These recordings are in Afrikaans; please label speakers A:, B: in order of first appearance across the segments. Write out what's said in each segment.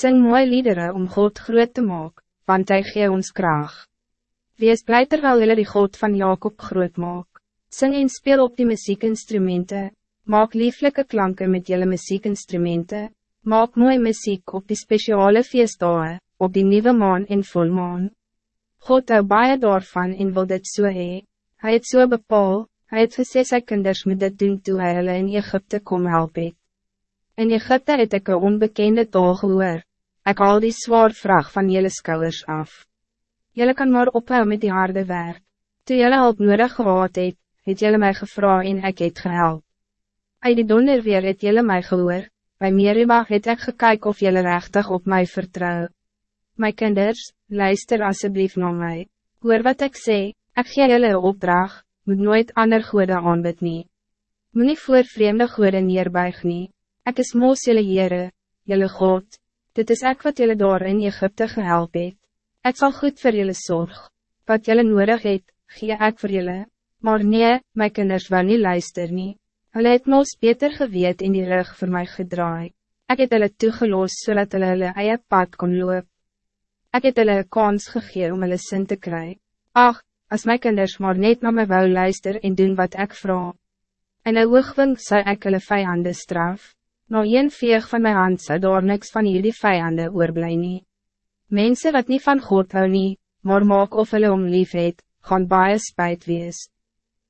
A: Sing mooi liederen om God groot te maken, want hij gee ons kraag. Wees blij terwijl jullie die God van Jacob groot maak. Sing en speel op die muziekinstrumenten. Maak lieflijke klanken met jullie muziekinstrumenten. Maak mooi muziek op die speciale feestdagen, op die nieuwe maan en volmaan. God hou baie daarvan en wil dit so hee. Hy het so bepaal, hy het gesê sy kinders moet dit doen toe hy hulle in Egypte kom help het. In Egypte het ek een onbekende taal gehoor. Ek haal die zwaar vraag van jullie skouwers af. Jullie kan maar ophou met die harde werk. Toe jullie hulp nodig gehad het, het jullie mij gevra en ek het gehelp. Uit die donder weer het jullie mij gehoor, bij Meriba het ek gekyk of jullie rechtig op mij vertrouw. My kinders, luister alsjeblieft naar mij. Hoor wat ik zeg, ik gee jullie opdracht, moet nooit ander goede aanbid nie. Moet nie voor vreemde goede neerbuig nie. Ek is moos jullie Heere, jullie God. Dit is ek wat jullie door in Egypte gehelp het. Ik zal goed voor jullie zorg. Wat jullie nodig het, gee ik voor jullie. Maar nee, mijn kinders wil niet luister nie. Hulle het mos beter geweet in die rug voor mij gedraai. Ik het hulle toegeloos zodat hulle hulle eie pad kon loop. Ik het hulle kans gegee om hulle sin te kry. Ach, als mijn kinders maar net naar my wou luister en doen wat ik vraag. En een oogwink zou ik hulle vijanden straf. Na een veeg van mijn hand zou daar niks van jullie vijanden oorblij nie. Mensen wat niet van God hou nie, maar maak of hulle om lief het, gaan baie spijt wees.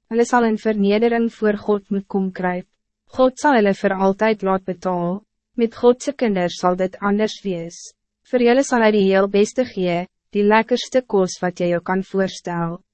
A: Hulle sal in vernedering voor God moet kom kruip. God zal hulle voor altijd laat betaal. Met Godse kinders zal dit anders wees. Voor jullie zal hij die heel beste gee, die lekkerste koos wat jy jou kan voorstellen.